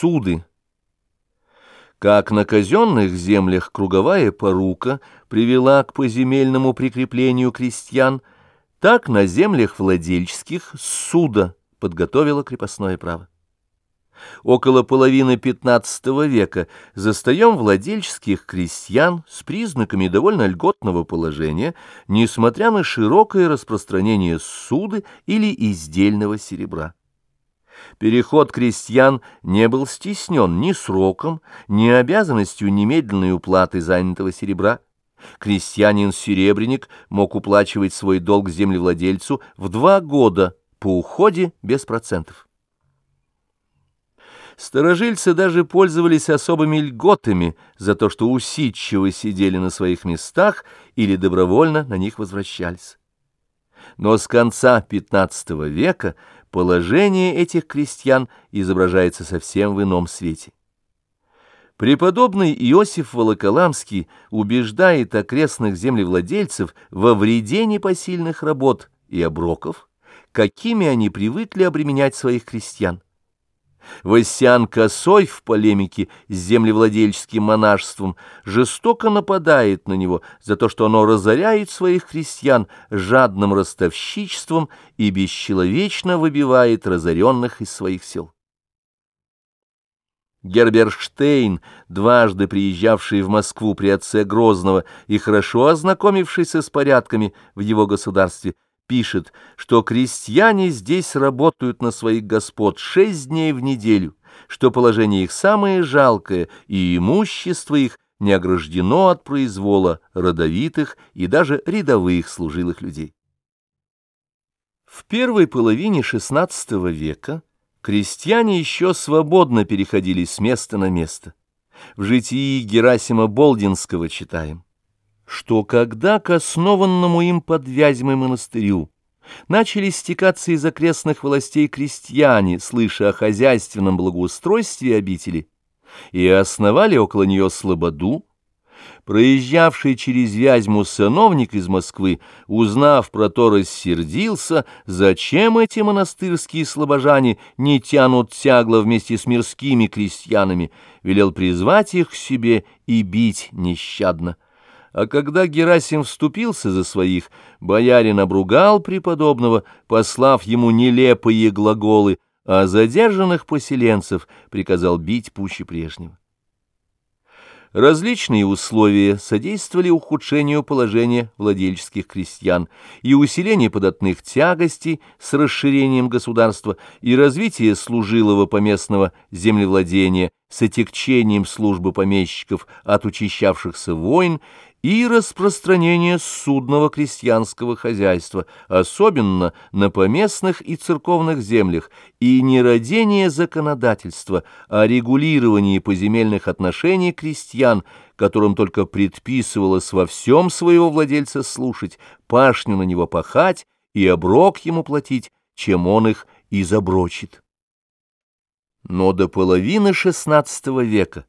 суды. Как на казенных землях круговая порука привела к поземельному прикреплению крестьян, так на землях владельческих суда подготовила крепостное право. Около половины XV века застаем владельческих крестьян с признаками довольно льготного положения, несмотря на широкое распространение суды или издельного серебра. Переход крестьян не был стеснен ни сроком, ни обязанностью немедленной уплаты занятого серебра. Крестьянин-серебряник мог уплачивать свой долг землевладельцу в два года по уходе без процентов. Старожильцы даже пользовались особыми льготами за то, что усидчиво сидели на своих местах или добровольно на них возвращались. Но с конца XV века положение этих крестьян изображается совсем в ином свете. Преподобный Иосиф Волоколамский убеждает окрестных землевладельцев во вреде непосильных работ и оброков, какими они привыкли обременять своих крестьян. Васян Косой в полемике с землевладельческим монашеством жестоко нападает на него за то, что оно разоряет своих крестьян жадным ростовщичеством и бесчеловечно выбивает разоренных из своих сел. Герберштейн, дважды приезжавший в Москву при отце Грозного и хорошо ознакомившийся с порядками в его государстве, пишет, что крестьяне здесь работают на своих господ шесть дней в неделю, что положение их самое жалкое, и имущество их не ограждено от произвола родовитых и даже рядовых служилых людей. В первой половине XVI века крестьяне еще свободно переходили с места на место. В житии Герасима Болдинского читаем что когда к основанному им под Вязьмой монастырю начали стекаться из окрестных властей крестьяне, слыша о хозяйственном благоустройстве обители, и основали около нее слободу, проезжавший через Вязьму сановник из Москвы, узнав про то, рассердился, зачем эти монастырские слобожане не тянут тягло вместе с мирскими крестьянами, велел призвать их к себе и бить нещадно. А когда Герасим вступился за своих, боярин обругал преподобного, послав ему нелепые глаголы, а задержанных поселенцев приказал бить пуще прежнего. Различные условия содействовали ухудшению положения владельческих крестьян и усилению податных тягостей с расширением государства и развитие служилого поместного землевладения с отягчением службы помещиков от учащавшихся войн и распространение судного крестьянского хозяйства, особенно на поместных и церковных землях, и нерадение законодательства о регулировании поземельных отношений крестьян, которым только предписывалось во всем своего владельца слушать, пашню на него пахать и оброк ему платить, чем он их и заброчит. Но до половины XVI века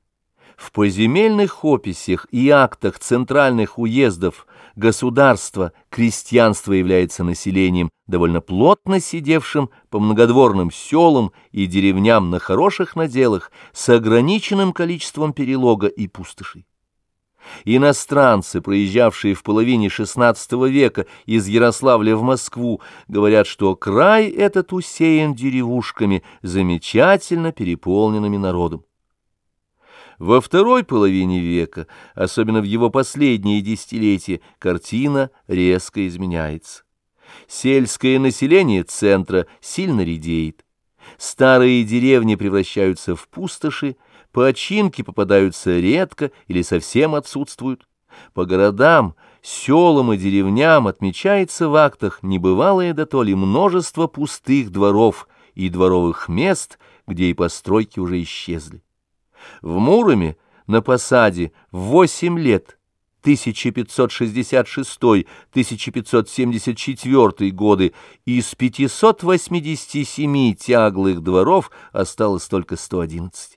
в поземельных описях и актах центральных уездов государства крестьянство является населением, довольно плотно сидевшим по многодворным селам и деревням на хороших наделах с ограниченным количеством перелога и пустошей. Иностранцы, проезжавшие в половине XVI века из Ярославля в Москву, говорят, что край этот усеян деревушками, замечательно переполненными народом. Во второй половине века, особенно в его последние десятилетия, картина резко изменяется. Сельское население центра сильно редеет. Старые деревни превращаются в пустоши, починки попадаются редко или совсем отсутствуют. По городам, селам и деревням отмечается в актах небывалое дотоле множество пустых дворов и дворовых мест, где и постройки уже исчезли. В Муроме на посаде в 8 лет 1566-1574 годы из 587 тяглых дворов осталось только 111.